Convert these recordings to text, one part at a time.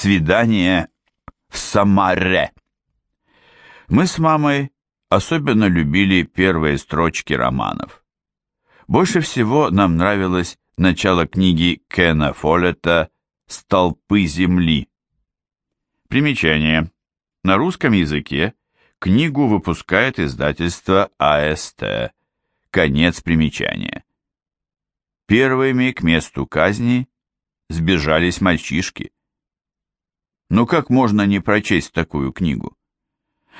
Свидание в Самаре. Мы с мамой особенно любили первые строчки романов. Больше всего нам нравилось начало книги Кена Фоллета «Столпы земли». Примечание. На русском языке книгу выпускает издательство АСТ. Конец примечания. Первыми к месту казни сбежались мальчишки. Ну как можно не прочесть такую книгу?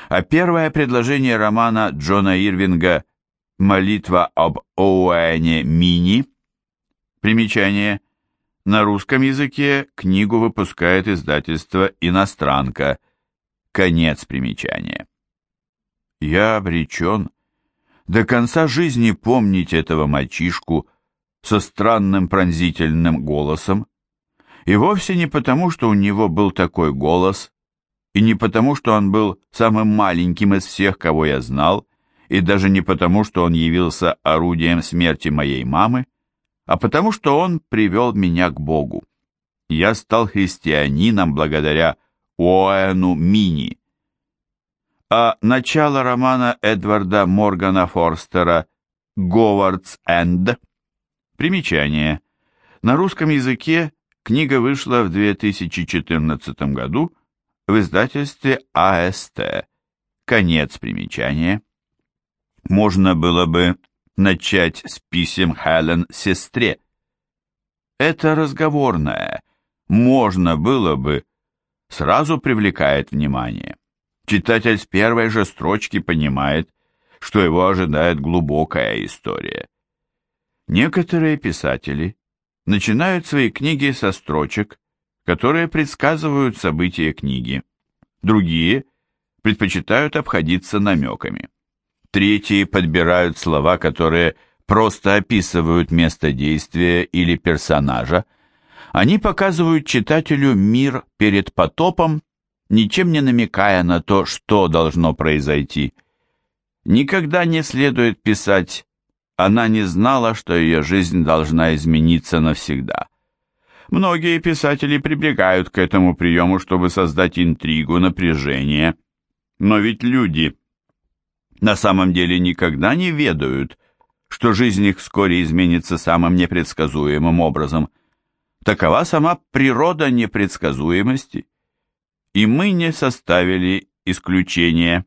А первое предложение романа Джона Ирвинга «Молитва об Оуэне Мини» Примечание. На русском языке книгу выпускает издательство «Иностранка». Конец примечания. Я обречен до конца жизни помнить этого мальчишку со странным пронзительным голосом, и вовсе не потому, что у него был такой голос, и не потому, что он был самым маленьким из всех, кого я знал, и даже не потому, что он явился орудием смерти моей мамы, а потому, что он привел меня к Богу. Я стал христианином благодаря Уэну Мини. А начало романа Эдварда Моргана Форстера «Говардс Энд» Примечание. На русском языке книга вышла в 2014 году в издательстве АСТ. Конец примечания. Можно было бы начать с писем Хелен сестре. Это разговорное, можно было бы, сразу привлекает внимание. Читатель с первой же строчки понимает, что его ожидает глубокая история. Некоторые писатели начинают свои книги со строчек, которые предсказывают события книги. Другие предпочитают обходиться намеками. Третьи подбирают слова, которые просто описывают место действия или персонажа. Они показывают читателю мир перед потопом, ничем не намекая на то, что должно произойти. Никогда не следует писать «она не знала, что ее жизнь должна измениться навсегда». Многие писатели прибегают к этому приему, чтобы создать интригу, напряжение. Но ведь люди на самом деле никогда не ведают, что жизнь их вскоре изменится самым непредсказуемым образом. Такова сама природа непредсказуемости. И мы не составили исключения.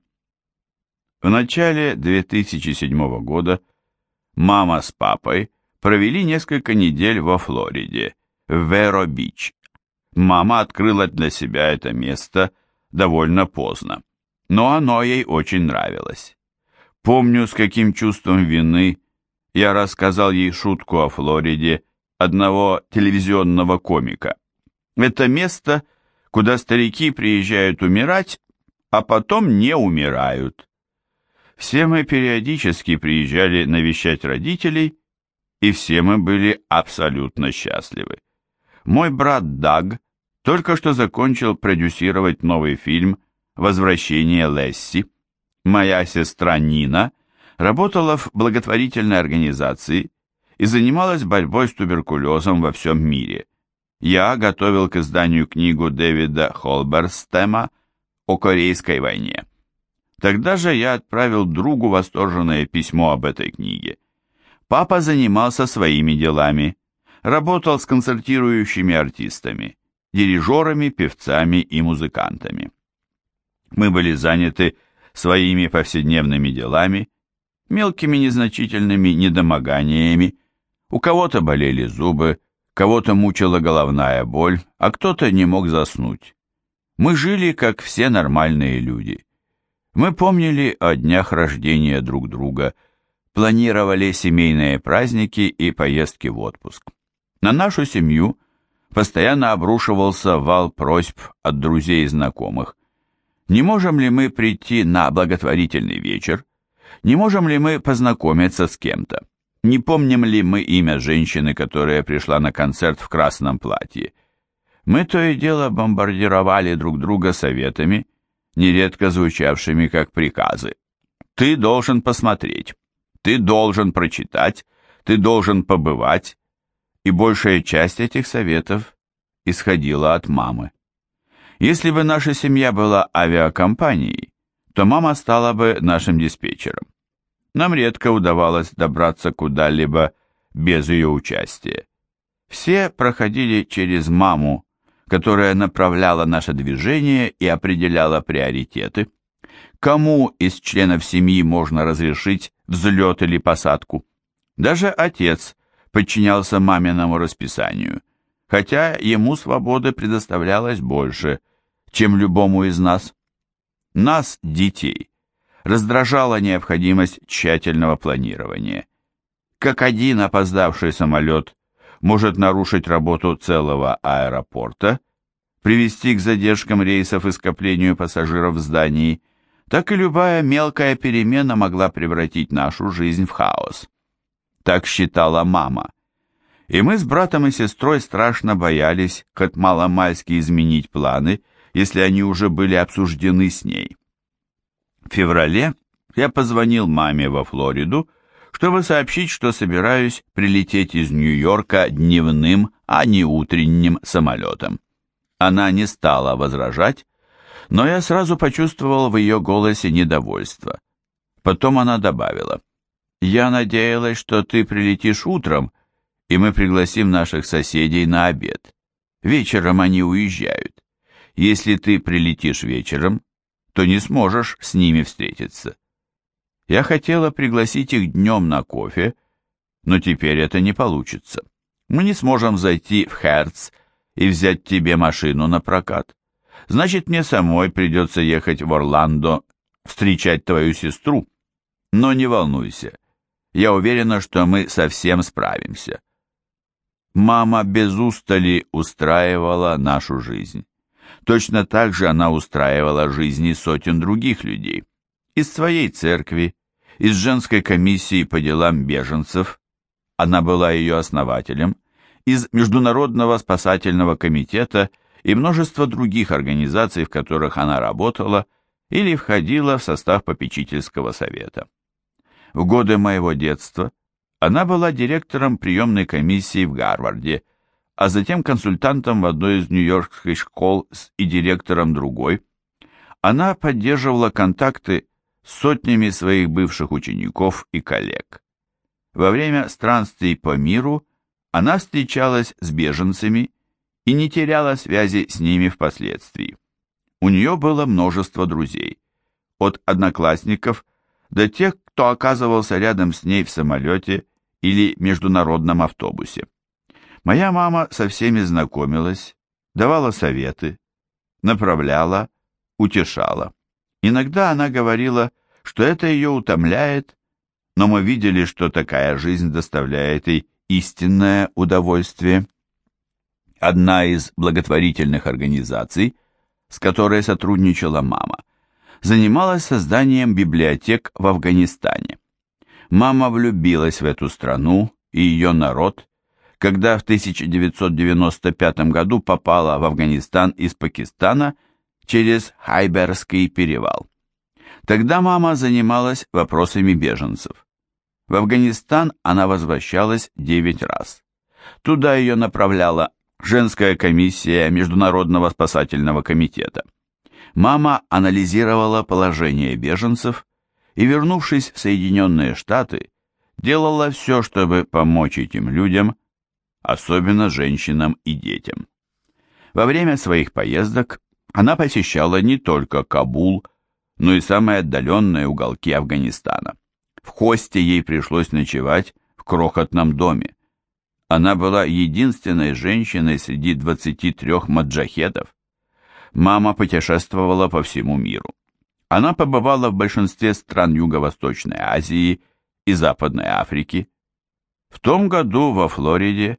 В начале 2007 года мама с папой провели несколько недель во Флориде, в Веро-Бич. Мама открыла для себя это место довольно поздно, но оно ей очень нравилось. Помню, с каким чувством вины я рассказал ей шутку о Флориде одного телевизионного комика. Это место, куда старики приезжают умирать, а потом не умирают. Все мы периодически приезжали навещать родителей, и все мы были абсолютно счастливы. Мой брат Даг только что закончил продюсировать новый фильм «Возвращение Лесси». Моя сестра Нина работала в благотворительной организации и занималась борьбой с туберкулезом во всем мире. Я готовил к изданию книгу Дэвида Холберстема о Корейской войне. Тогда же я отправил другу восторженное письмо об этой книге. Папа занимался своими делами, работал с концертирующими артистами, дирижерами, певцами и музыкантами. Мы были заняты своими повседневными делами, мелкими незначительными недомоганиями. У кого-то болели зубы, кого-то мучила головная боль, а кто-то не мог заснуть. Мы жили, как все нормальные люди. Мы помнили о днях рождения друг друга, планировали семейные праздники и поездки в отпуск. На нашу семью постоянно обрушивался вал просьб от друзей и знакомых. Не можем ли мы прийти на благотворительный вечер? Не можем ли мы познакомиться с кем-то? Не помним ли мы имя женщины, которая пришла на концерт в красном платье? Мы то и дело бомбардировали друг друга советами, нередко звучавшими как приказы. Ты должен посмотреть, ты должен прочитать, ты должен побывать, и большая часть этих советов исходила от мамы. Если бы наша семья была авиакомпанией, то мама стала бы нашим диспетчером. Нам редко удавалось добраться куда-либо без ее участия. Все проходили через маму, которая направляла наше движение и определяла приоритеты. Кому из членов семьи можно разрешить взлет или посадку? Даже отец подчинялся маминому расписанию, хотя ему свободы предоставлялось больше, чем любому из нас. Нас, детей, раздражала необходимость тщательного планирования. Как один опоздавший самолет может нарушить работу целого аэропорта, привести к задержкам рейсов и скоплению пассажиров в здании, так и любая мелкая перемена могла превратить нашу жизнь в хаос. Так считала мама. И мы с братом и сестрой страшно боялись хоть маломальски изменить планы, если они уже были обсуждены с ней. В феврале я позвонил маме во Флориду, чтобы сообщить, что собираюсь прилететь из Нью-Йорка дневным, а не утренним самолетом. Она не стала возражать, но я сразу почувствовал в ее голосе недовольство. Потом она добавила, «Я надеялась, что ты прилетишь утром, и мы пригласим наших соседей на обед. Вечером они уезжают. Если ты прилетишь вечером, то не сможешь с ними встретиться. Я хотела пригласить их днем на кофе, но теперь это не получится. Мы не сможем зайти в Херц и взять тебе машину на прокат. Значит, мне самой придется ехать в Орландо встречать твою сестру. Но не волнуйся, я уверена, что мы совсем справимся. Мама без устали устраивала нашу жизнь. Точно так же она устраивала жизни сотен других людей. Из своей церкви, из женской комиссии по делам беженцев, она была ее основателем, из Международного спасательного комитета и множество других организаций, в которых она работала или входила в состав попечительского совета. В годы моего детства она была директором приемной комиссии в Гарварде, а затем консультантом в одной из нью-йоркских школ и директором другой. Она поддерживала контакты с сотнями своих бывших учеников и коллег. Во время странствий по миру она встречалась с беженцами и не теряла связи с ними впоследствии. У нее было множество друзей, от одноклассников до тех, кто оказывался рядом с ней в самолете или международном автобусе. Моя мама со всеми знакомилась, давала советы, направляла, утешала. Иногда она говорила, что это ее утомляет, но мы видели, что такая жизнь доставляет ей истинное удовольствие. Одна из благотворительных организаций, с которой сотрудничала мама, занималась созданием библиотек в Афганистане. Мама влюбилась в эту страну и ее народ, когда в 1995 году попала в Афганистан из Пакистана через Хайберский перевал. Тогда мама занималась вопросами беженцев. В Афганистан она возвращалась 9 раз. Туда ее направляла женская комиссия Международного спасательного комитета. Мама анализировала положение беженцев и, вернувшись в Соединенные Штаты, делала все, чтобы помочь этим людям особенно женщинам и детям. Во время своих поездок она посещала не только Кабул, но и самые отдаленные уголки Афганистана. В Хосте ей пришлось ночевать в крохотном доме. Она была единственной женщиной среди 23 маджахедов. Мама путешествовала по всему миру. Она побывала в большинстве стран Юго-Восточной Азии и Западной Африки. В том году во Флориде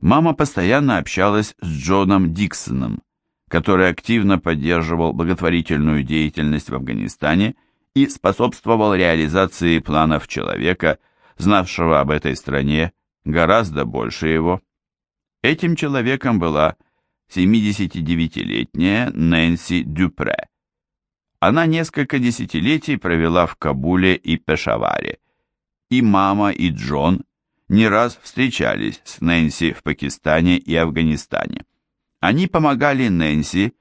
мама постоянно общалась с Джоном Диксоном, который активно поддерживал благотворительную деятельность в Афганистане и способствовал реализации планов человека, знавшего об этой стране гораздо больше его. Этим человеком была 79-летняя Нэнси Дюпре. Она несколько десятилетий провела в Кабуле и Пешаваре. И мама, и Джон не раз встречались с Нэнси в Пакистане и Афганистане. Они помогали Нэнси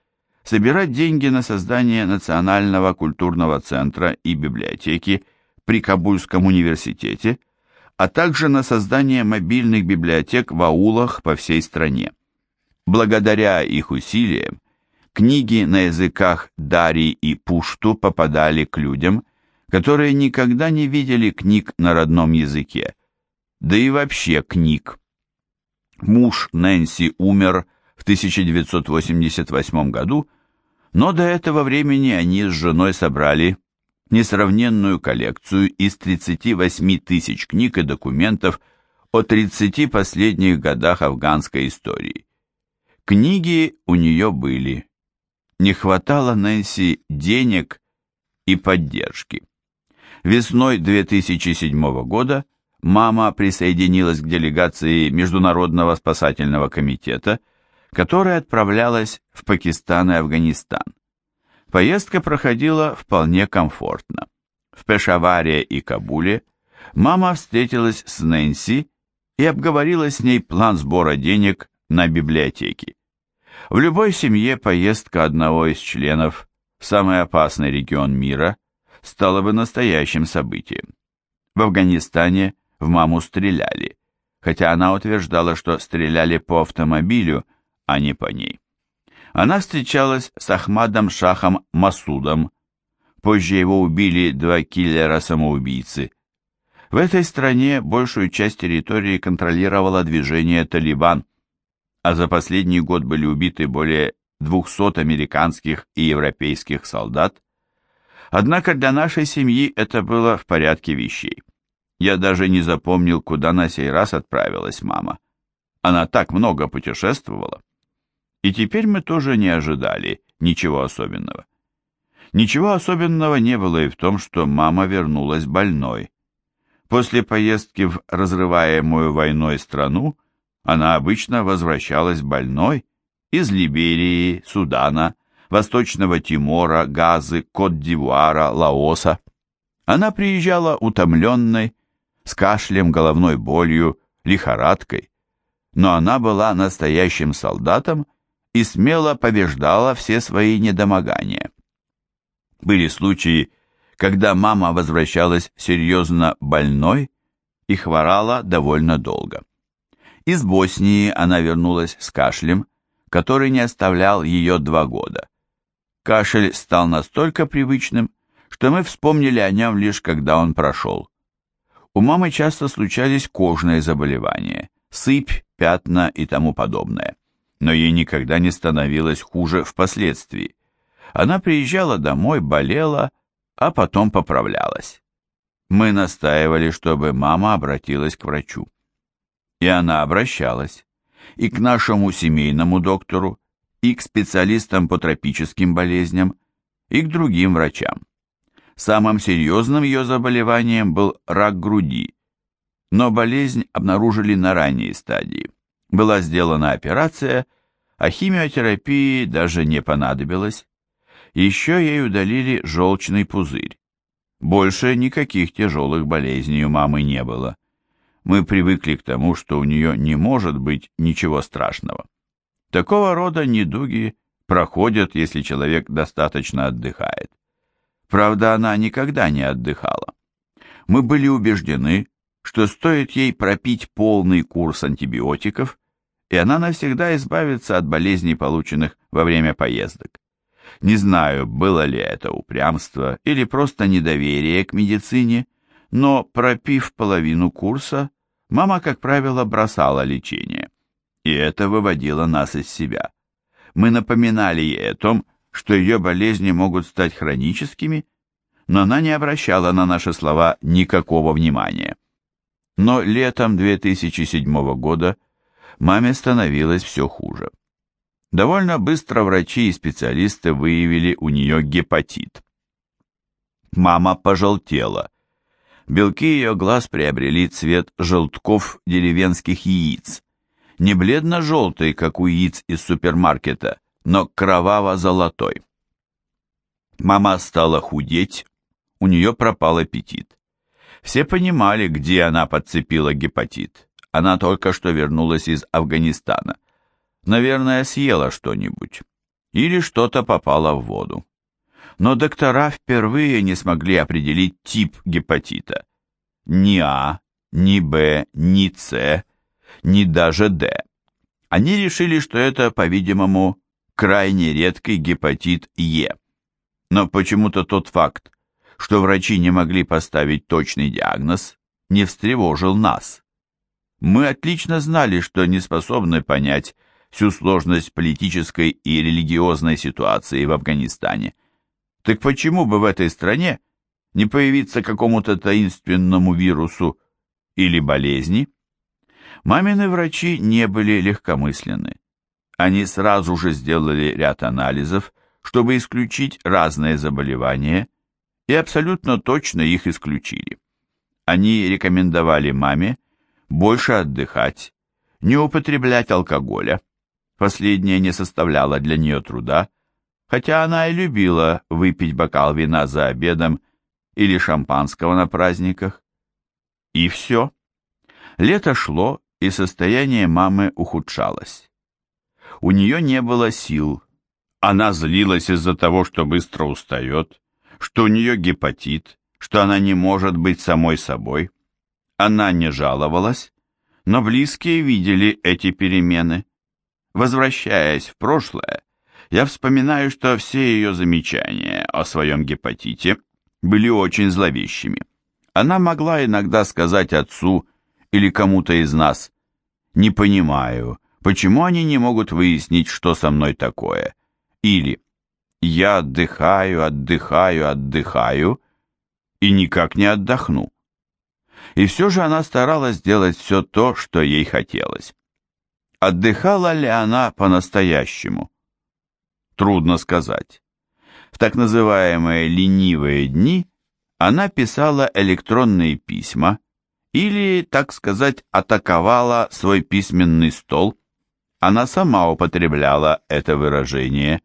собирать деньги на создание Национального культурного центра и библиотеки при Кабульском университете, а также на создание мобильных библиотек в аулах по всей стране. Благодаря их усилиям, книги на языках дари и пушту попадали к людям, которые никогда не видели книг на родном языке, да и вообще книг. Муж Нэнси умер 1988 году, но до этого времени они с женой собрали несравненную коллекцию из 38 тысяч книг и документов о 30 последних годах афганской истории. Книги у нее были. Не хватало Нэнси денег и поддержки. Весной 2007 года мама присоединилась к делегации Международного спасательного комитета, которая отправлялась в Пакистан и Афганистан. Поездка проходила вполне комфортно. В Пешаваре и Кабуле мама встретилась с Нэнси и обговорила с ней план сбора денег на библиотеки. В любой семье поездка одного из членов в самый опасный регион мира стала бы настоящим событием. В Афганистане в маму стреляли, хотя она утверждала, что стреляли по автомобилю, а не по ней. Она встречалась с Ахмадом Шахом Масудом. Позже его убили два киллера-самоубийцы. В этой стране большую часть территории контролировало движение «Талибан», а за последний год были убиты более 200 американских и европейских солдат. Однако для нашей семьи это было в порядке вещей. Я даже не запомнил, куда на сей раз отправилась мама. Она так много путешествовала. И теперь мы тоже не ожидали ничего особенного. Ничего особенного не было и в том, что мама вернулась больной. После поездки в разрываемую войной страну она обычно возвращалась больной из Либерии, Судана, Восточного Тимора, Газы, Кот-д'Ивуара, Лаоса. Она приезжала утомленной, с кашлем, головной болью, лихорадкой, но она была настоящим солдатом и смело побеждала все свои недомогания. Были случаи, когда мама возвращалась серьезно больной и хворала довольно долго. Из Боснии она вернулась с кашлем, который не оставлял ее два года. Кашель стал настолько привычным, что мы вспомнили о нем лишь когда он прошел. У мамы часто случались кожные заболевания, сыпь, пятна и тому подобное. Но ей никогда не становилось хуже впоследствии. Она приезжала домой, болела, а потом поправлялась. Мы настаивали, чтобы мама обратилась к врачу. И она обращалась. И к нашему семейному доктору, и к специалистам по тропическим болезням, и к другим врачам. Самым серьезным ее заболеванием был рак груди, но болезнь обнаружили на ранней стадии. Была сделана операция, а химиотерапии даже не понадобилось. Еще ей удалили желчный пузырь. Больше никаких тяжелых болезней у мамы не было. Мы привыкли к тому, что у нее не может быть ничего страшного. Такого рода недуги проходят, если человек достаточно отдыхает. Правда, она никогда не отдыхала. Мы были убеждены, что стоит ей пропить полный курс антибиотиков, и она навсегда избавится от болезней, полученных во время поездок. Не знаю, было ли это упрямство или просто недоверие к медицине, но пропив половину курса, мама, как правило, бросала лечение, и это выводило нас из себя. Мы напоминали ей о том, что ее болезни могут стать хроническими, но она не обращала на наши слова никакого внимания. Но летом 2007 года маме становилось все хуже. Довольно быстро врачи и специалисты выявили у нее гепатит. Мама пожелтела. Белки ее глаз приобрели цвет желтков деревенских яиц. Не бледно-желтый, как у яиц из супермаркета, но кроваво-золотой. Мама стала худеть, у нее пропал аппетит. Все понимали, где она подцепила гепатит. Она только что вернулась из Афганистана. Наверное, съела что-нибудь. или что-то попало в воду. Но доктора впервые не смогли определить тип гепатита. Ни А, ни Б, ни С, ни даже Д. Они решили, что это, по-видимому, крайне редкий гепатит Е. Но почему-то тот факт, что врачи не могли поставить точный диагноз, не встревожил нас. Мы отлично знали, что не способны понять всю сложность политической и религиозной ситуации в Афганистане. Так почему бы в этой стране не появиться какому-то таинственному вирусу или болезни? Мамины врачи не были легкомысленны. Они сразу же сделали ряд анализов, чтобы исключить разные заболевания, и абсолютно точно их исключили. Они рекомендовали маме больше отдыхать, не употреблять алкоголя. Последнее не составляло для нее труда, хотя она и любила выпить бокал вина за обедом или шампанского на праздниках. И все. Лето шло, и состояние мамы ухудшалось. У нее не было сил. Она злилась из-за того, что быстро устает, что у нее гепатит, что она не может быть самой собой. Она не жаловалась, но близкие видели эти перемены. Возвращаясь в прошлое, я вспоминаю, что все ее замечания о своем гепатите были очень зловещими. Она могла иногда сказать отцу или кому-то из нас «Не понимаю, почему они не могут выяснить, что со мной такое?» или «Я отдыхаю, отдыхаю, отдыхаю и никак не отдохну». И все же она старалась делать все то, что ей хотелось. Отдыхала ли она по-настоящему? Трудно сказать. В так называемые ленивые дни она писала электронные письма или, так сказать, атаковала свой письменный стол. Она сама употребляла это выражение.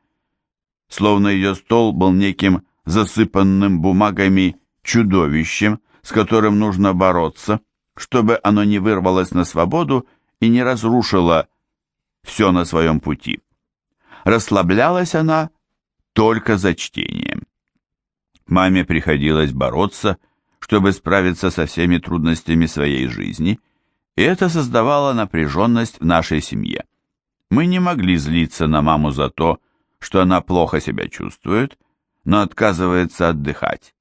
Словно ее стол был неким засыпанным бумагами чудовищем, с которым нужно бороться, чтобы оно не вырвалось на свободу и не разрушило все на своем пути. Расслаблялась она только за чтением. Маме приходилось бороться, чтобы справиться со всеми трудностями своей жизни, и это создавало напряженность в нашей семье. Мы не могли злиться на маму за то, что она плохо себя чувствует, но отказывается отдыхать.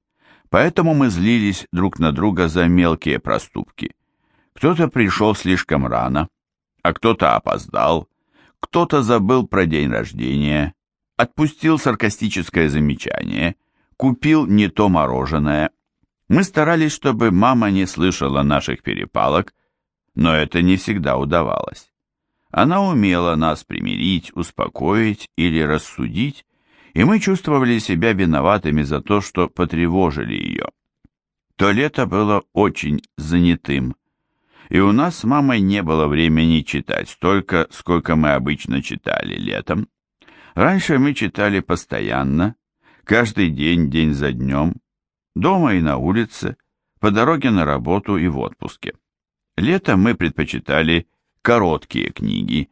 Поэтому мы злились друг на друга за мелкие проступки. Кто-то пришел слишком рано, а кто-то опоздал, кто-то забыл про день рождения, отпустил саркастическое замечание, купил не то мороженое. Мы старались, чтобы мама не слышала наших перепалок, но это не всегда удавалось. Она умела нас примирить, успокоить или рассудить, и мы чувствовали себя виноватыми за то, что потревожили ее. То лето было очень занятым, и у нас с мамой не было времени читать столько, сколько мы обычно читали летом. Раньше мы читали постоянно, каждый день, день за днем, дома и на улице, по дороге на работу и в отпуске. Летом мы предпочитали короткие книги.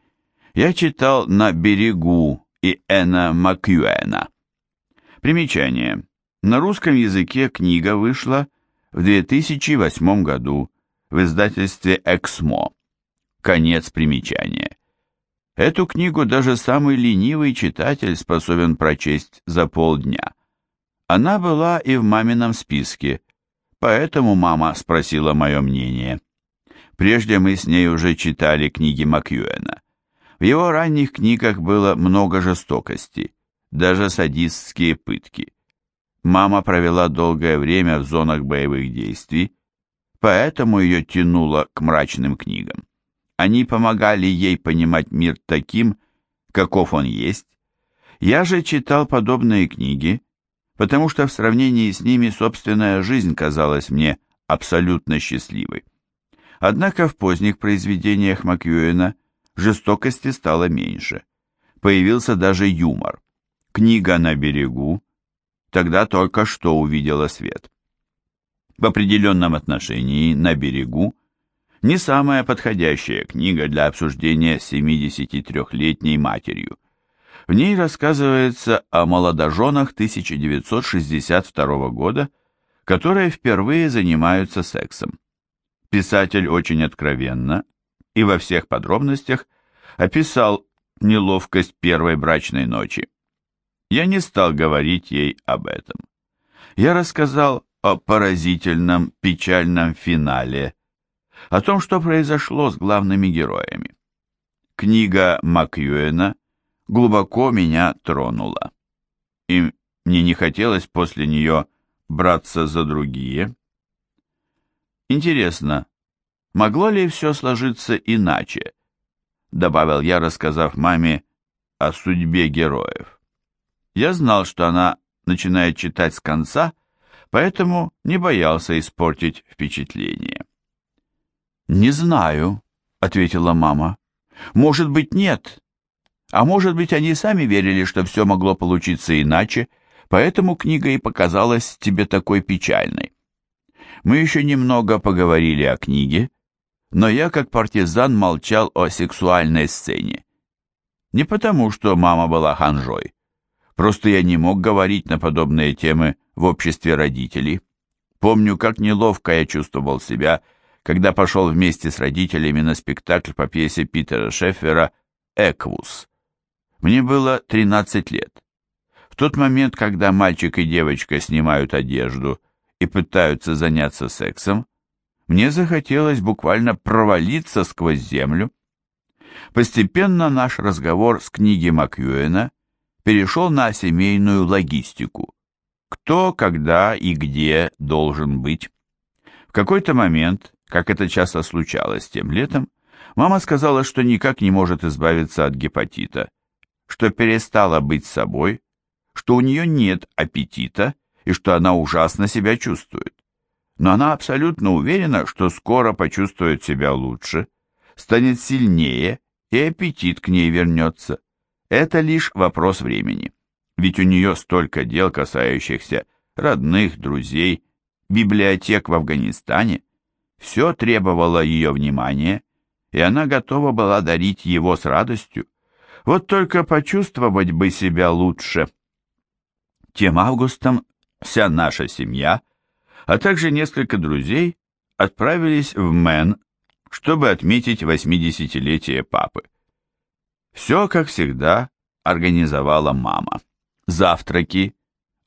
Я читал «На берегу» и Эна Макьюэна. Примечание. На русском языке книга вышла в 2008 году в издательстве «Эксмо». Конец примечания. Эту книгу даже самый ленивый читатель способен прочесть за полдня. Она была и в мамином списке, поэтому мама спросила мое мнение. Прежде мы с ней уже читали книги Макьюэна. В его ранних книгах было много жестокости, даже садистские пытки. Мама провела долгое время в зонах боевых действий, поэтому ее тянуло к мрачным книгам. Они помогали ей понимать мир таким, каков он есть. Я же читал подобные книги, потому что в сравнении с ними собственная жизнь казалась мне абсолютно счастливой. Однако в поздних произведениях Макьюэна жестокости стало меньше. Появился даже юмор. Книга «На берегу» тогда только что увидела свет. В определенном отношении «На берегу» не самая подходящая книга для обсуждения с 73-летней матерью. В ней рассказывается о молодоженах 1962 года, которые впервые занимаются сексом. Писатель очень откровенно и во всех подробностях описал неловкость первой брачной ночи. Я не стал говорить ей об этом. Я рассказал о поразительном печальном финале, о том, что произошло с главными героями. Книга Макьюэна глубоко меня тронула, и мне не хотелось после нее браться за другие. Интересно, могло ли все сложиться иначе? Добавил я, рассказав маме о судьбе героев. Я знал, что она начинает читать с конца, поэтому не боялся испортить впечатление. «Не знаю», — ответила мама. «Может быть, нет. А может быть, они сами верили, что все могло получиться иначе, поэтому книга и показалась тебе такой печальной. Мы еще немного поговорили о книге, но я, как партизан, молчал о сексуальной сцене. Не потому, что мама была ханжой, Просто я не мог говорить на подобные темы в обществе родителей. Помню, как неловко я чувствовал себя, когда пошел вместе с родителями на спектакль по пьесе Питера Шеффера «Эквус». Мне было 13 лет. В тот момент, когда мальчик и девочка снимают одежду и пытаются заняться сексом, мне захотелось буквально провалиться сквозь землю. Постепенно наш разговор с книги Макьюэна перешел на семейную логистику. Кто, когда и где должен быть. В какой-то момент, как это часто случалось тем летом, мама сказала, что никак не может избавиться от гепатита, что перестала быть собой, что у нее нет аппетита и что она ужасно себя чувствует. Но она абсолютно уверена, что скоро почувствует себя лучше, станет сильнее и аппетит к ней вернется. Это лишь вопрос времени, ведь у нее столько дел, касающихся родных, друзей, библиотек в Афганистане. Все требовало ее внимания, и она готова была дарить его с радостью. Вот только почувствовать бы себя лучше. Тем августом вся наша семья, а также несколько друзей отправились в Мэн, чтобы отметить 80-летие папы. Все, как всегда, организовала мама. Завтраки,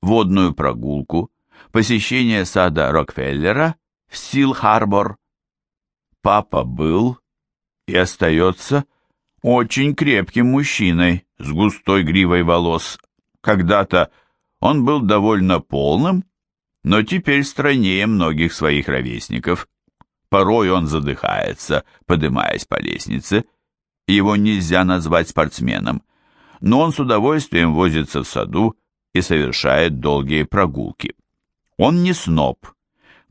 водную прогулку, посещение сада Рокфеллера в Сил-Харбор. Папа был и остается очень крепким мужчиной с густой гривой волос. Когда-то он был довольно полным, но теперь стройнее многих своих ровесников. Порой он задыхается, поднимаясь по лестнице, его нельзя назвать спортсменом, но он с удовольствием возится в саду и совершает долгие прогулки. Он не сноб.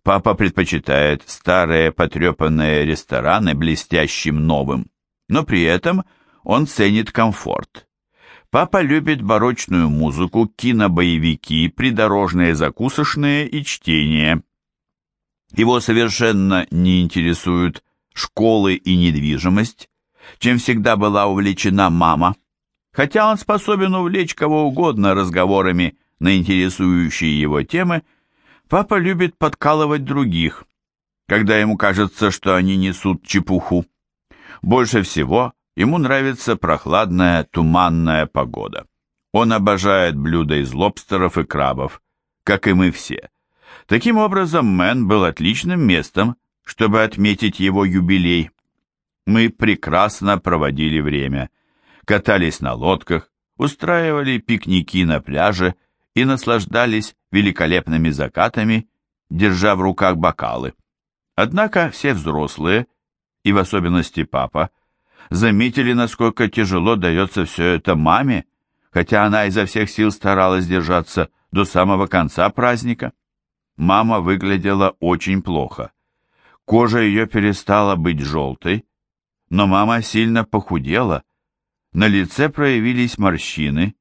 Папа предпочитает старые потрепанные рестораны блестящим новым, но при этом он ценит комфорт. Папа любит барочную музыку, кинобоевики, придорожные закусочные и чтение. Его совершенно не интересуют школы и недвижимость, чем всегда была увлечена мама. Хотя он способен увлечь кого угодно разговорами на интересующие его темы, папа любит подкалывать других, когда ему кажется, что они несут чепуху. Больше всего ему нравится прохладная туманная погода. Он обожает блюда из лобстеров и крабов, как и мы все. Таким образом, Мэн был отличным местом, чтобы отметить его юбилей мы прекрасно проводили время, катались на лодках, устраивали пикники на пляже и наслаждались великолепными закатами, держа в руках бокалы. Однако все взрослые, и в особенности папа, заметили, насколько тяжело дается все это маме, хотя она изо всех сил старалась держаться до самого конца праздника. Мама выглядела очень плохо. Кожа ее перестала быть желтой, но мама сильно похудела. На лице проявились морщины,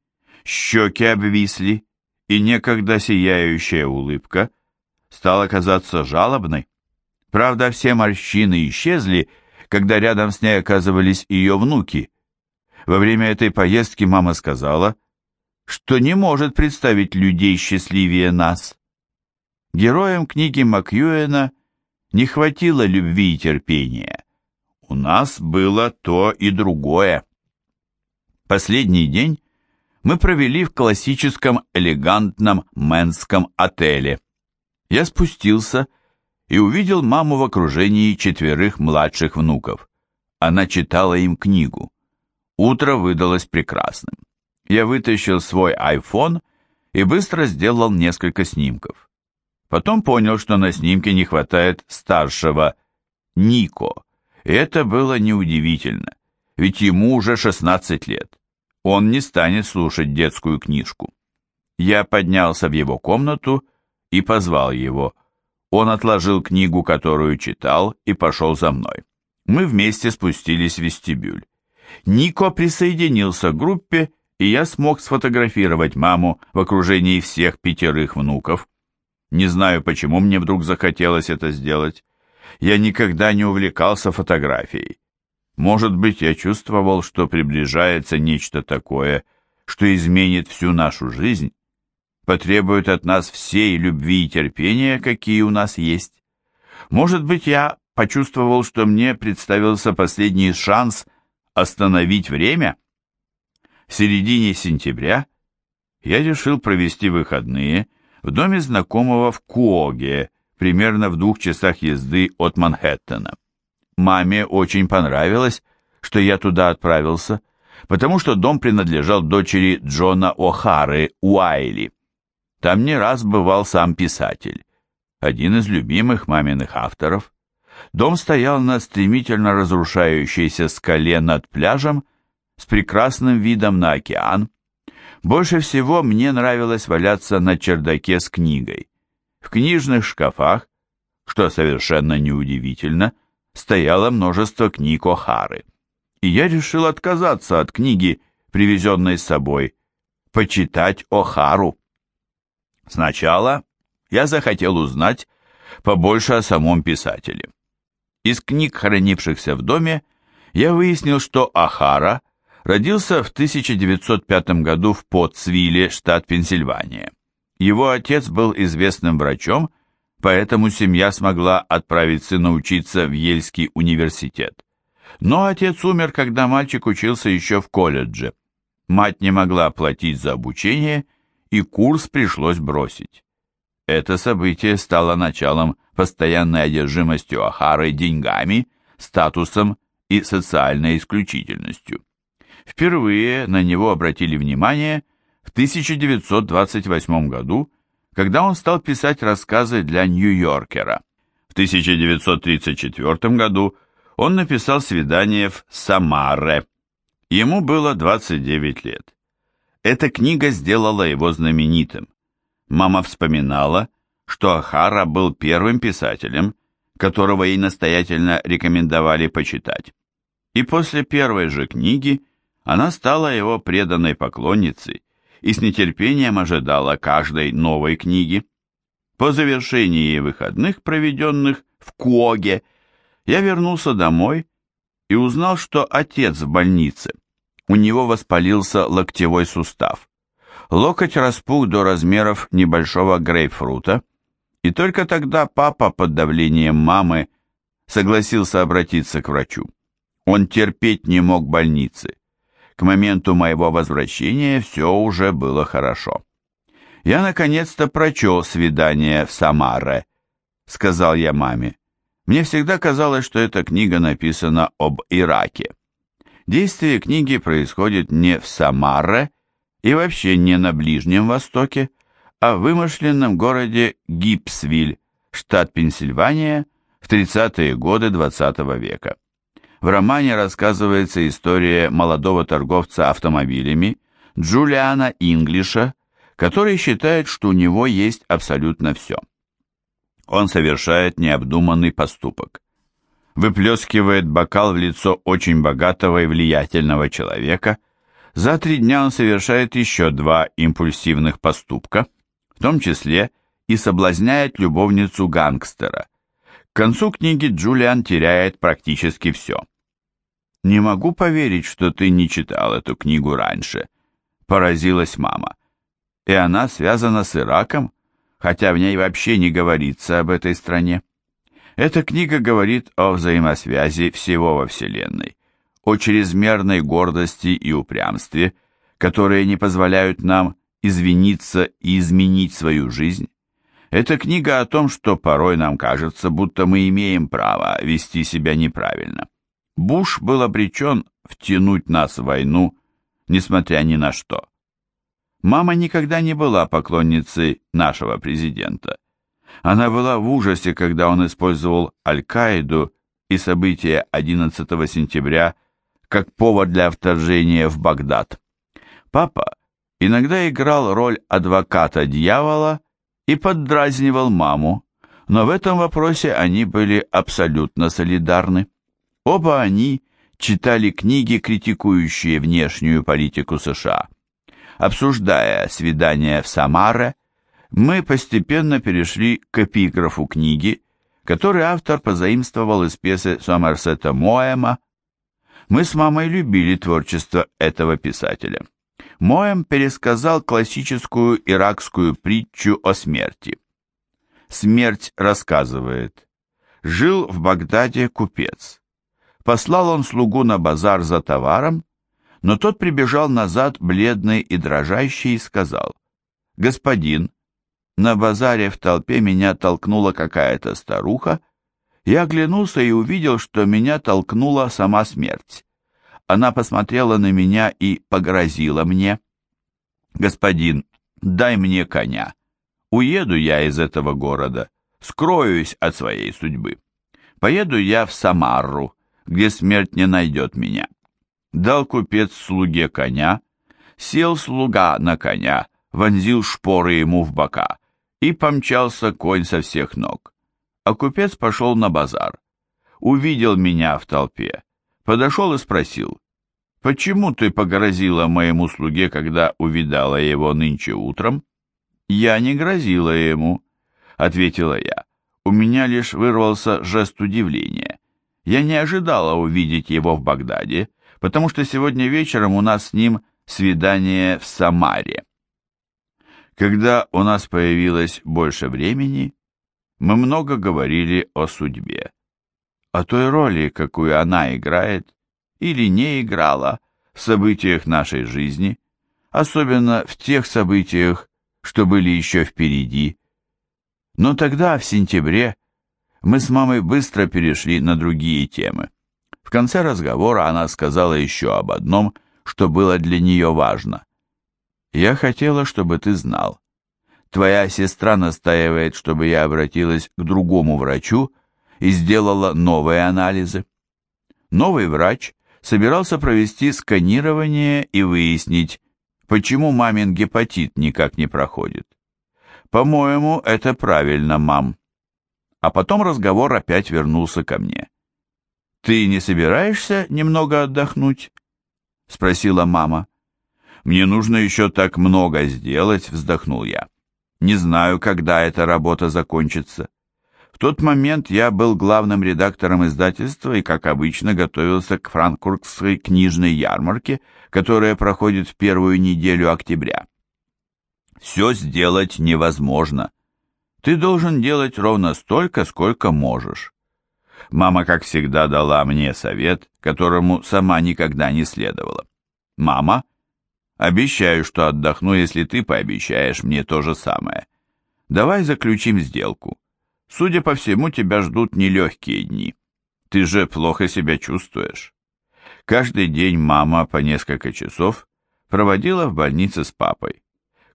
щеки обвисли, и некогда сияющая улыбка стала казаться жалобной. Правда, все морщины исчезли, когда рядом с ней оказывались ее внуки. Во время этой поездки мама сказала, что не может представить людей счастливее нас. Героям книги Макьюэна не хватило любви и терпения. У нас было то и другое. Последний день мы провели в классическом элегантном мэнском отеле. Я спустился и увидел маму в окружении четверых младших внуков. Она читала им книгу. Утро выдалось прекрасным. Я вытащил свой iPhone и быстро сделал несколько снимков. Потом понял, что на снимке не хватает старшего Нико. И это было неудивительно, ведь ему уже 16 лет. Он не станет слушать детскую книжку. Я поднялся в его комнату и позвал его. Он отложил книгу, которую читал, и пошел за мной. Мы вместе спустились в вестибюль. Нико присоединился к группе, и я смог сфотографировать маму в окружении всех пятерых внуков. Не знаю, почему мне вдруг захотелось это сделать. Я никогда не увлекался фотографией. Может быть, я чувствовал, что приближается нечто такое, что изменит всю нашу жизнь, потребует от нас всей любви и терпения, какие у нас есть. Может быть, я почувствовал, что мне представился последний шанс остановить время? В середине сентября я решил провести выходные в доме знакомого в Куоге, примерно в двух часах езды от Манхэттена. Маме очень понравилось, что я туда отправился, потому что дом принадлежал дочери Джона О'Хары Уайли. Там не раз бывал сам писатель, один из любимых маминых авторов. Дом стоял на стремительно разрушающейся скале над пляжем с прекрасным видом на океан, больше всего мне нравилось валяться на чердаке с книгой. В книжных шкафах, что совершенно неудивительно, стояло множество книг О'Хары. И я решил отказаться от книги, привезенной с собой, почитать О'Хару. Сначала я захотел узнать побольше о самом писателе. Из книг, хранившихся в доме, я выяснил, что О'Хара – Родился в 1905 году в Потсвилле, штат Пенсильвания. Его отец был известным врачом, поэтому семья смогла отправить сына учиться в Ельский университет. Но отец умер, когда мальчик учился еще в колледже. Мать не могла платить за обучение, и курс пришлось бросить. Это событие стало началом постоянной одержимости Ахары деньгами, статусом и социальной исключительностью. Впервые на него обратили внимание в 1928 году, когда он стал писать рассказы для Нью-Йоркера. В 1934 году он написал «Свидание в Самаре». Ему было 29 лет. Эта книга сделала его знаменитым. Мама вспоминала, что Ахара был первым писателем, которого ей настоятельно рекомендовали почитать. И после первой же книги она стала его преданной поклонницей и с нетерпением ожидала каждой новой книги. По завершении выходных, проведенных в Куоге, я вернулся домой и узнал, что отец в больнице. У него воспалился локтевой сустав. Локоть распух до размеров небольшого грейпфрута, и только тогда папа под давлением мамы согласился обратиться к врачу. Он терпеть не мог больницы. К моменту моего возвращения все уже было хорошо. «Я наконец-то прочел свидание в Самаре», — сказал я маме. «Мне всегда казалось, что эта книга написана об Ираке. Действие книги происходит не в Самаре и вообще не на Ближнем Востоке, а в вымышленном городе Гипсвиль, штат Пенсильвания, в 30-е годы XX -го века. В романе рассказывается история молодого торговца автомобилями Джулиана Инглиша, который считает, что у него есть абсолютно все. Он совершает необдуманный поступок. Выплескивает бокал в лицо очень богатого и влиятельного человека. За три дня он совершает еще два импульсивных поступка, в том числе и соблазняет любовницу гангстера. К концу книги Джулиан теряет практически все. «Не могу поверить, что ты не читал эту книгу раньше», — поразилась мама. «И она связана с Ираком, хотя в ней вообще не говорится об этой стране. Эта книга говорит о взаимосвязи всего во Вселенной, о чрезмерной гордости и упрямстве, которые не позволяют нам извиниться и изменить свою жизнь. Это книга о том, что порой нам кажется, будто мы имеем право вести себя неправильно. Буш был обречен втянуть нас в войну, несмотря ни на что. Мама никогда не была поклонницей нашего президента. Она была в ужасе, когда он использовал Аль-Каиду и события 11 сентября как повод для вторжения в Багдад. Папа иногда играл роль адвоката дьявола и поддразнивал маму, но в этом вопросе они были абсолютно солидарны. Оба они читали книги, критикующие внешнюю политику США. Обсуждая свидание в Самаре, мы постепенно перешли к эпиграфу книги, который автор позаимствовал из пьесы Сомерсета Моэма. Мы с мамой любили творчество этого писателя. Моэм пересказал классическую иракскую притчу о смерти. Смерть рассказывает. Жил в Багдаде купец. Послал он слугу на базар за товаром, но тот прибежал назад, бледный и дрожащий, и сказал, «Господин, на базаре в толпе меня толкнула какая-то старуха, я оглянулся и увидел, что меня толкнула сама смерть. Она посмотрела на меня и погрозила мне. «Господин, дай мне коня. Уеду я из этого города, скроюсь от своей судьбы. Поеду я в Самару, где смерть не найдет меня». Дал купец слуге коня, сел слуга на коня, вонзил шпоры ему в бока, и помчался конь со всех ног. А купец пошел на базар. Увидел меня в толпе, подошел и спросил, «Почему ты погрозила моему слуге, когда увидала его нынче утром?» «Я не грозила ему», — ответила я. «У меня лишь вырвался жест удивления. Я не ожидала увидеть его в Багдаде, потому что сегодня вечером у нас с ним свидание в Самаре». Когда у нас появилось больше времени, мы много говорили о судьбе, о той роли, какую она играет или не играла в событиях нашей жизни, особенно в тех событиях, что были еще впереди. Но тогда, в сентябре, мы с мамой быстро перешли на другие темы. В конце разговора она сказала еще об одном, что было для нее важно. Я хотела, чтобы ты знал. Твоя сестра настаивает, чтобы я обратилась к другому врачу и сделала новые анализы. Новый врач собирался провести сканирование и выяснить, почему мамин гепатит никак не проходит. По-моему, это правильно, мам. А потом разговор опять вернулся ко мне. «Ты не собираешься немного отдохнуть?» — спросила мама. «Мне нужно еще так много сделать», — вздохнул я. «Не знаю, когда эта работа закончится». В тот момент я был главным редактором издательства и, как обычно, готовился к франкфуртской книжной ярмарке, которая проходит в первую неделю октября. Все сделать невозможно. Ты должен делать ровно столько, сколько можешь. Мама, как всегда, дала мне совет, которому сама никогда не следовала. «Мама, Обещаю, что отдохну, если ты пообещаешь мне то же самое. Давай заключим сделку. Судя по всему, тебя ждут нелегкие дни. Ты же плохо себя чувствуешь. Каждый день мама по несколько часов проводила в больнице с папой.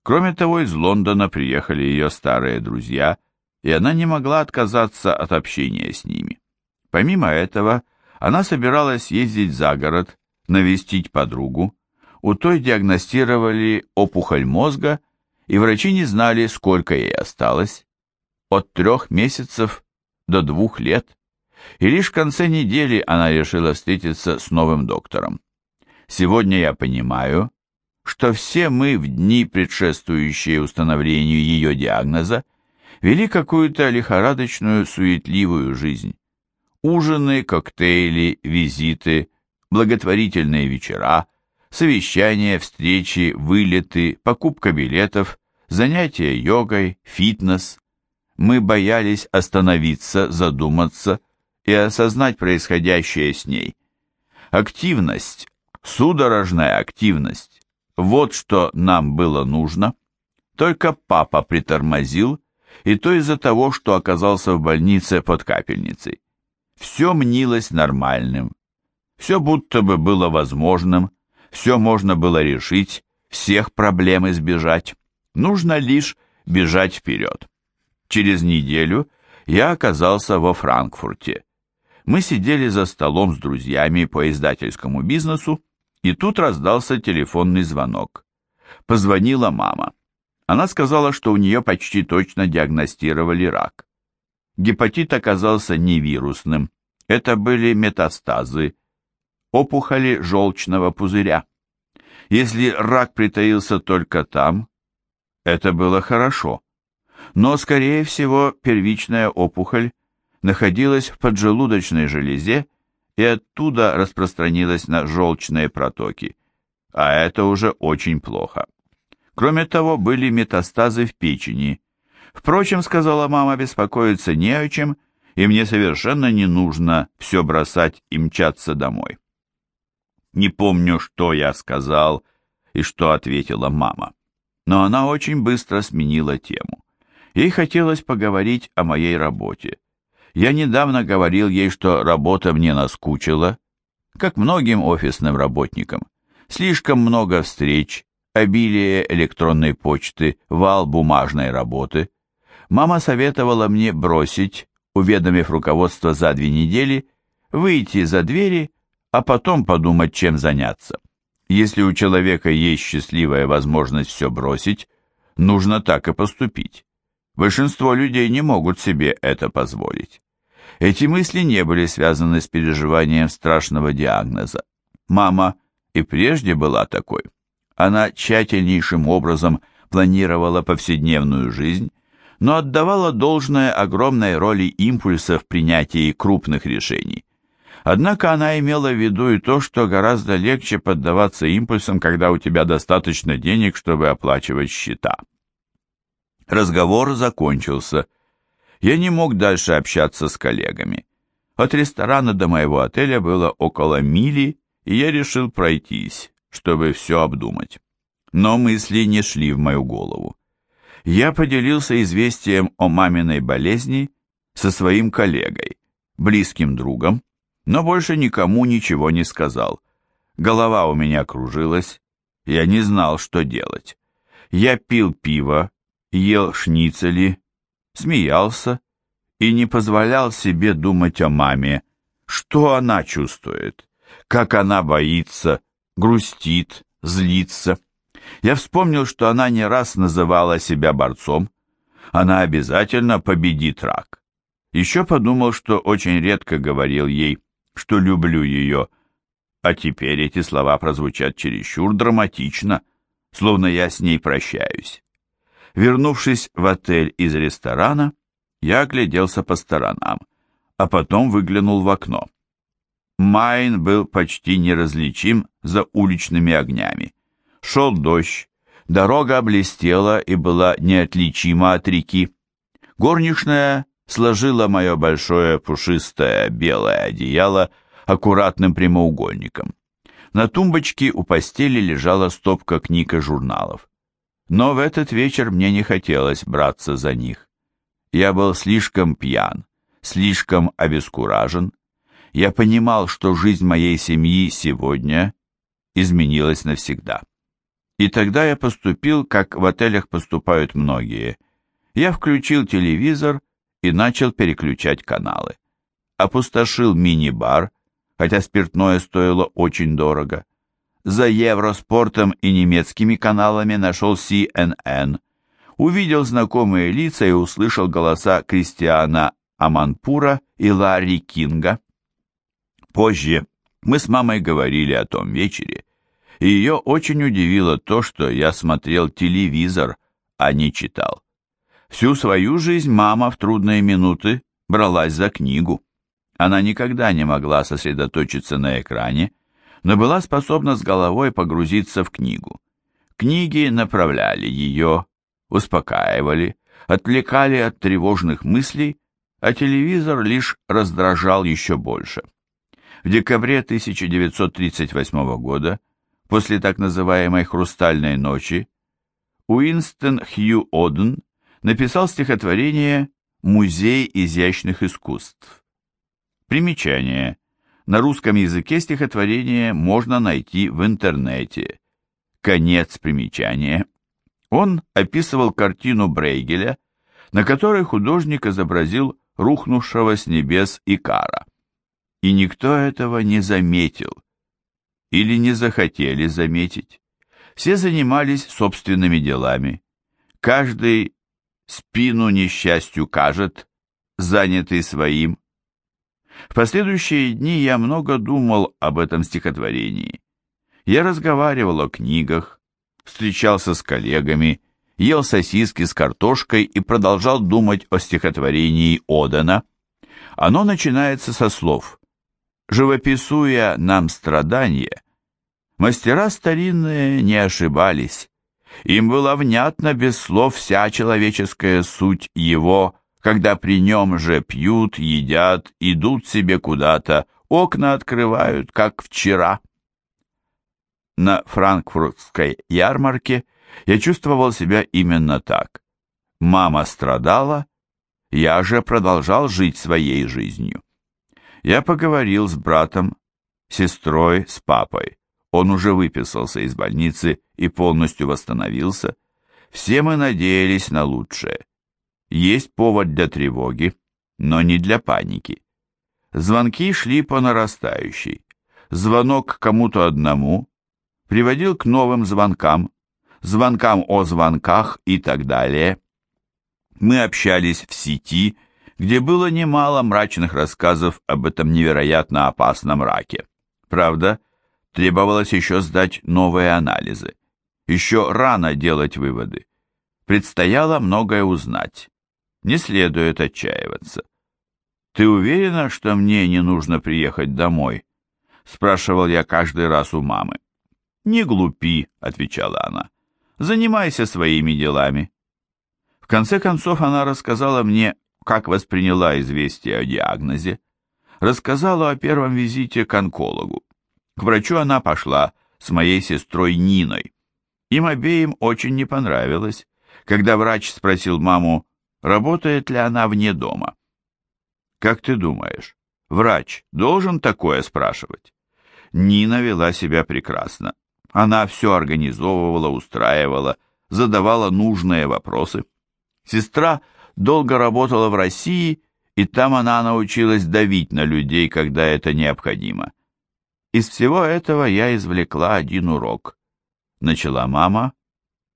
Кроме того, из Лондона приехали ее старые друзья, и она не могла отказаться от общения с ними. Помимо этого, она собиралась ездить за город, навестить подругу, у той диагностировали опухоль мозга, и врачи не знали, сколько ей осталось, от трех месяцев до двух лет, и лишь в конце недели она решила встретиться с новым доктором. Сегодня я понимаю, что все мы в дни, предшествующие установлению ее диагноза, вели какую-то лихорадочную, суетливую жизнь. Ужины, коктейли, визиты, благотворительные вечера, совещания, встречи, вылеты, покупка билетов, занятия йогой, фитнес. Мы боялись остановиться, задуматься и осознать происходящее с ней. Активность, судорожная активность, вот что нам было нужно. Только папа притормозил, и то из-за того, что оказался в больнице под капельницей. Все мнилось нормальным, все будто бы было возможным, все можно было решить, всех проблем избежать. Нужно лишь бежать вперед. Через неделю я оказался во Франкфурте. Мы сидели за столом с друзьями по издательскому бизнесу, и тут раздался телефонный звонок. Позвонила мама. Она сказала, что у нее почти точно диагностировали рак. Гепатит оказался не вирусным. Это были метастазы, опухоли желчного пузыря. Если рак притаился только там, это было хорошо. Но, скорее всего, первичная опухоль находилась в поджелудочной железе и оттуда распространилась на желчные протоки. А это уже очень плохо. Кроме того, были метастазы в печени. Впрочем, сказала мама, беспокоиться не о чем, и мне совершенно не нужно все бросать и мчаться домой. Не помню, что я сказал и что ответила мама. Но она очень быстро сменила тему. Ей хотелось поговорить о моей работе. Я недавно говорил ей, что работа мне наскучила, как многим офисным работникам. Слишком много встреч, обилие электронной почты, вал бумажной работы. Мама советовала мне бросить, уведомив руководство за две недели, выйти за двери а потом подумать, чем заняться. Если у человека есть счастливая возможность все бросить, нужно так и поступить. Большинство людей не могут себе это позволить. Эти мысли не были связаны с переживанием страшного диагноза. Мама и прежде была такой. Она тщательнейшим образом планировала повседневную жизнь, но отдавала должное огромной роли импульса в принятии крупных решений. Однако она имела в виду и то, что гораздо легче поддаваться импульсам, когда у тебя достаточно денег, чтобы оплачивать счета. Разговор закончился. Я не мог дальше общаться с коллегами. От ресторана до моего отеля было около мили, и я решил пройтись, чтобы все обдумать. Но мысли не шли в мою голову. Я поделился известием о маминой болезни со своим коллегой, близким другом, но больше никому ничего не сказал. Голова у меня кружилась, я не знал, что делать. Я пил пиво, ел шницели, смеялся и не позволял себе думать о маме, что она чувствует, как она боится, грустит, злится. Я вспомнил, что она не раз называла себя борцом. Она обязательно победит рак. Еще подумал, что очень редко говорил ей что люблю ее, а теперь эти слова прозвучат чересчур драматично, словно я с ней прощаюсь. Вернувшись в отель из ресторана, я огляделся по сторонам, а потом выглянул в окно. Майн был почти неразличим за уличными огнями. Шел дождь, дорога облестела и была неотличима от реки. Горничная сложила мое большое пушистое белое одеяло аккуратным прямоугольником. На тумбочке у постели лежала стопка книг и журналов. Но в этот вечер мне не хотелось браться за них. Я был слишком пьян, слишком обескуражен. Я понимал, что жизнь моей семьи сегодня изменилась навсегда. И тогда я поступил, как в отелях поступают многие. Я включил телевизор и начал переключать каналы. Опустошил мини-бар, хотя спиртное стоило очень дорого. За Евроспортом и немецкими каналами нашел CNN, увидел знакомые лица и услышал голоса Кристиана Аманпура и Ларри Кинга. Позже мы с мамой говорили о том вечере, и ее очень удивило то, что я смотрел телевизор, а не читал. Всю свою жизнь мама в трудные минуты бралась за книгу. Она никогда не могла сосредоточиться на экране, но была способна с головой погрузиться в книгу. Книги направляли ее, успокаивали, отвлекали от тревожных мыслей, а телевизор лишь раздражал еще больше. В декабре 1938 года, после так называемой «Хрустальной ночи», Уинстон Хью Оден написал стихотворение «Музей изящных искусств». Примечание. На русском языке стихотворение можно найти в интернете. Конец примечания. Он описывал картину Брейгеля, на которой художник изобразил рухнувшего с небес Икара. И никто этого не заметил. Или не захотели заметить. Все занимались собственными делами. Каждый спину несчастью кажет, занятый своим. В последующие дни я много думал об этом стихотворении. Я разговаривал о книгах, встречался с коллегами, ел сосиски с картошкой и продолжал думать о стихотворении Одена. Оно начинается со слов «Живописуя нам страдания, мастера старинные не ошибались. Им была внятна без слов вся человеческая суть его, когда при нем же пьют, едят, идут себе куда-то, окна открывают, как вчера». На франкфуртской ярмарке я чувствовал себя именно так. Мама страдала, я же продолжал жить своей жизнью. Я поговорил с братом, сестрой, с папой. Он уже выписался из больницы и полностью восстановился. Все мы надеялись на лучшее. Есть повод для тревоги, но не для паники. Звонки шли по нарастающей. Звонок кому-то одному, приводил к новым звонкам, звонкам о звонках и так далее. Мы общались в сети, где было немало мрачных рассказов об этом невероятно опасном раке. Правда, требовалось еще сдать новые анализы. Еще рано делать выводы. Предстояло многое узнать. Не следует отчаиваться. «Ты уверена, что мне не нужно приехать домой?» спрашивал я каждый раз у мамы. «Не глупи», — отвечала она. «Занимайся своими делами». В конце концов она рассказала мне, как восприняла известие о диагнозе. Рассказала о первом визите к онкологу. К врачу она пошла с моей сестрой Ниной. Им обеим очень не понравилось, когда врач спросил маму, работает ли она вне дома. «Как ты думаешь, врач должен такое спрашивать?» Нина вела себя прекрасно. Она все организовывала, устраивала, задавала нужные вопросы. Сестра долго работала в России, и там она научилась давить на людей, когда это необходимо. Из всего этого я извлекла один урок. Начала мама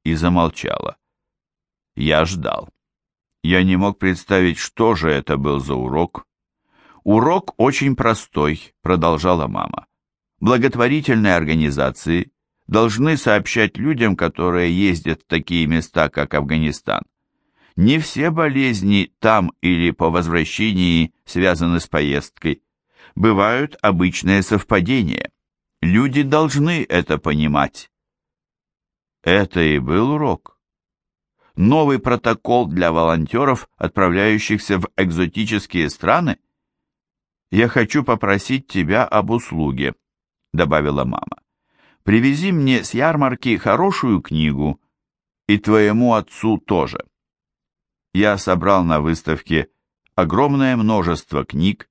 и замолчала. Я ждал. Я не мог представить, что же это был за урок. Урок очень простой, продолжала мама. Благотворительные организации должны сообщать людям, которые ездят в такие места, как Афганистан. Не все болезни там или по возвращении связаны с поездкой. Бывают обычные совпадения. Люди должны это понимать. Это и был урок. Новый протокол для волонтеров, отправляющихся в экзотические страны? «Я хочу попросить тебя об услуге», — добавила мама привези мне с ярмарки хорошую книгу, и твоему отцу тоже. Я собрал на выставке огромное множество книг,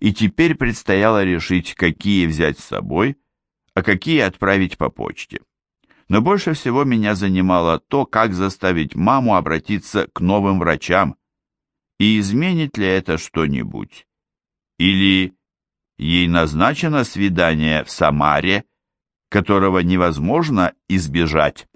и теперь предстояло решить, какие взять с собой, а какие отправить по почте. Но больше всего меня занимало то, как заставить маму обратиться к новым врачам, и изменит ли это что-нибудь. Или ей назначено свидание в Самаре, которого невозможно избежать.